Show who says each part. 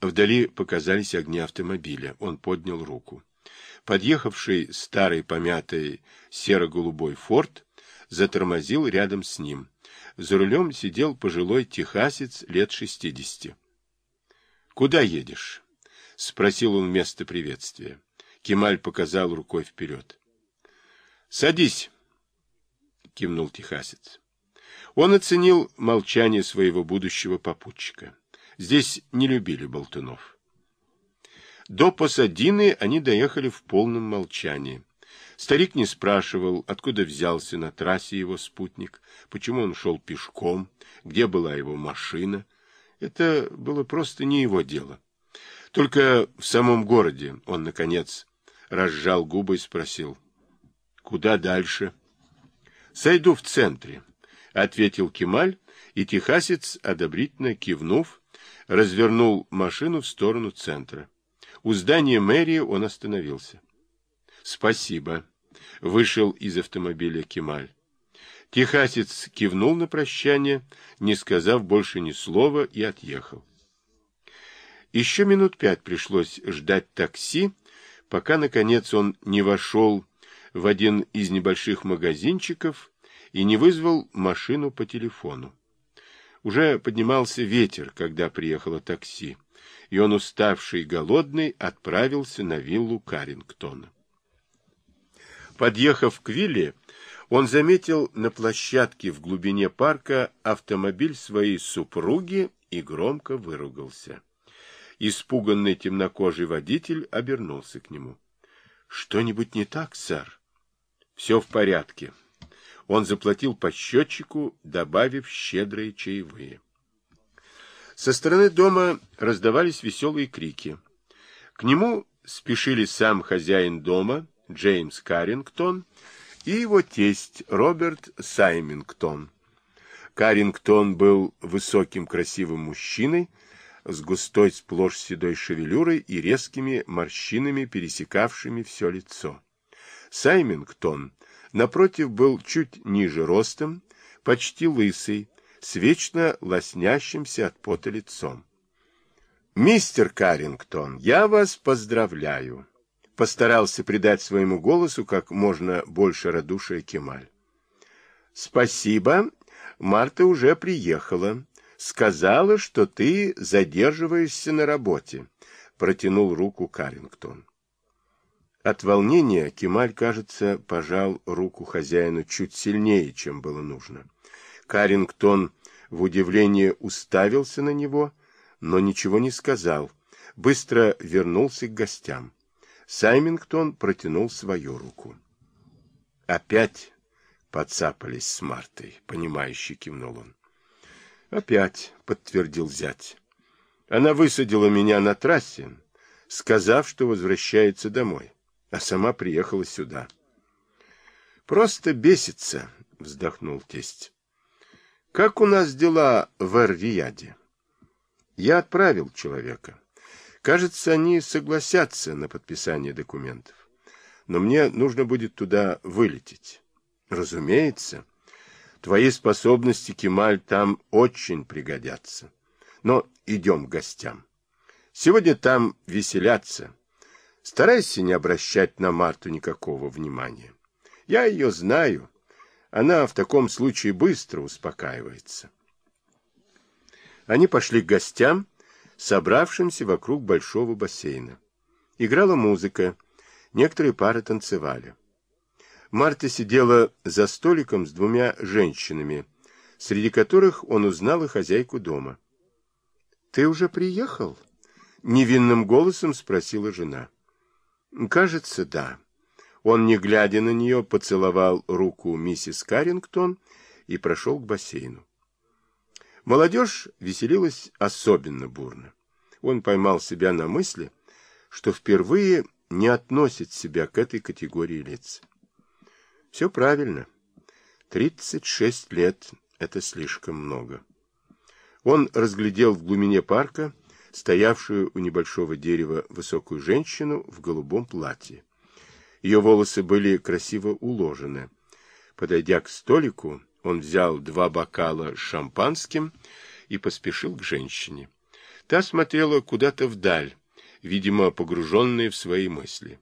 Speaker 1: Вдали показались огни автомобиля. Он поднял руку. Подъехавший старый помятый серо-голубой форт затормозил рядом с ним. За рулем сидел пожилой техасец лет шестидесяти. — Куда едешь? — спросил он вместо приветствия. Кемаль показал рукой вперед. — Садись, — кивнул техасец. Он оценил молчание своего будущего попутчика. Здесь не любили болтунов. До Посадины они доехали в полном молчании. Старик не спрашивал, откуда взялся на трассе его спутник, почему он шел пешком, где была его машина. Это было просто не его дело. Только в самом городе он, наконец, разжал губы и спросил, «Куда дальше?» «Сойду в центре», — ответил Кемаль, и техасец, одобрительно кивнув, развернул машину в сторону центра. У здания мэрии он остановился. «Спасибо», — вышел из автомобиля Кемаль. Техасец кивнул на прощание, не сказав больше ни слова, и отъехал. Еще минут пять пришлось ждать такси, пока, наконец, он не вошел в один из небольших магазинчиков и не вызвал машину по телефону. Уже поднимался ветер, когда приехало такси, и он, уставший и голодный, отправился на виллу Карингтона. Подъехав к вилле, он заметил на площадке в глубине парка автомобиль своей супруги и громко выругался. Испуганный темнокожий водитель обернулся к нему. — Что-нибудь не так, сэр? — Все в порядке. Он заплатил по счетчику, добавив щедрые чаевые. Со стороны дома раздавались веселые крики. К нему спешили сам хозяин дома, Джеймс Каррингтон, и его тесть Роберт Саймингтон. Каррингтон был высоким красивым мужчиной, с густой сплошь седой шевелюрой и резкими морщинами, пересекавшими все лицо. Саймингтон напротив, был чуть ниже ростом, почти лысый, с вечно лоснящимся от пота лицом. «Мистер Каррингтон, я вас поздравляю!» Постарался придать своему голосу как можно больше радушия Кемаль. «Спасибо, Марта уже приехала. Сказала, что ты задерживаешься на работе», — протянул руку Каррингтон. От волнения Кемаль, кажется, пожал руку хозяину чуть сильнее, чем было нужно. Карингтон в удивлении уставился на него, но ничего не сказал, быстро вернулся к гостям. Саймингтон протянул свою руку. Опять подцапались с Мартой, понимающе кивнул он. Опять, подтвердил зять. Она высадила меня на трассе, сказав, что возвращается домой а сама приехала сюда. Просто бесится, вздохнул тесть. Как у нас дела в Эр-Рияде? Я отправил человека. Кажется, они согласятся на подписание документов. Но мне нужно будет туда вылететь. Разумеется. Твои способности, Кемаль, там очень пригодятся. Но идем к гостям. Сегодня там веселятся. Старайся не обращать на Марту никакого внимания. Я ее знаю. Она в таком случае быстро успокаивается. Они пошли к гостям, собравшимся вокруг большого бассейна. Играла музыка, некоторые пары танцевали. Марта сидела за столиком с двумя женщинами, среди которых он узнал и хозяйку дома. — Ты уже приехал? — невинным голосом спросила жена. Кажется, да. Он, не глядя на нее, поцеловал руку миссис Каррингтон и прошел к бассейну. Молодежь веселилась особенно бурно. Он поймал себя на мысли, что впервые не относит себя к этой категории лиц. Все правильно. 36 лет — это слишком много. Он разглядел в глубине парка стоявшую у небольшого дерева высокую женщину в голубом платье. Ее волосы были красиво уложены. Подойдя к столику, он взял два бокала с шампанским и поспешил к женщине. Та смотрела куда-то вдаль, видимо, погруженная в свои мысли.